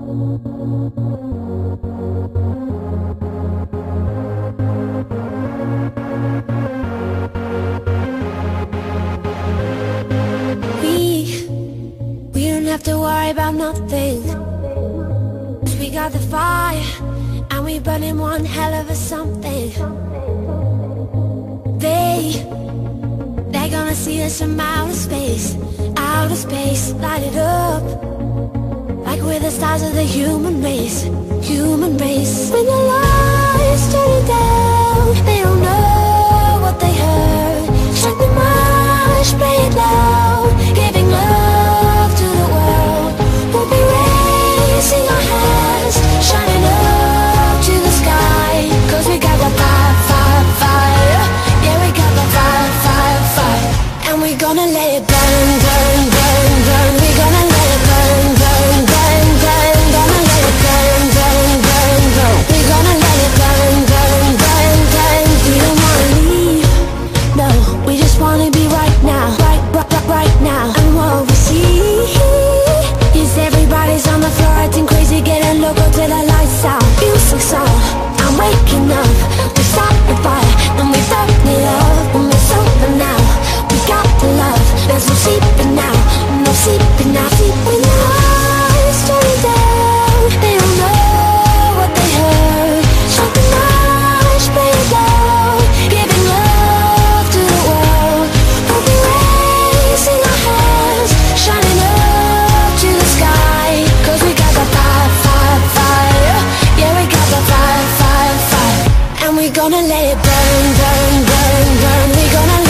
We, we don't have to worry about nothing. we got the fire, and we burning one hell of a something. They, they're gonna see us from outer space, outer space, light it up. We're stars of the human race, human race. When the lights turn down, they don't know what they heard. Strike the march, play it loud, giving love to the world. We'll be raising our hands, shining up to the sky. Cause we got the fire, fire, fire. Yeah, we got the fire, fire, fire. And we gonna let it burn, burn, burn, burn. We gonna we gonna let it burn, burn, burn, burn. We gonna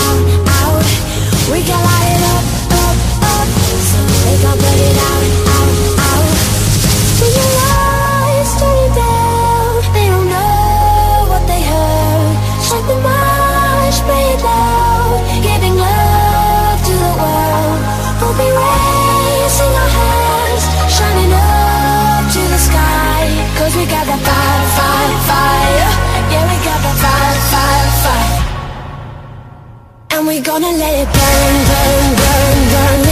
Cause we got that fire, fire, fire. Yeah, we got that fire, fire, fire. And we gonna let it burn, burn, burn, burn.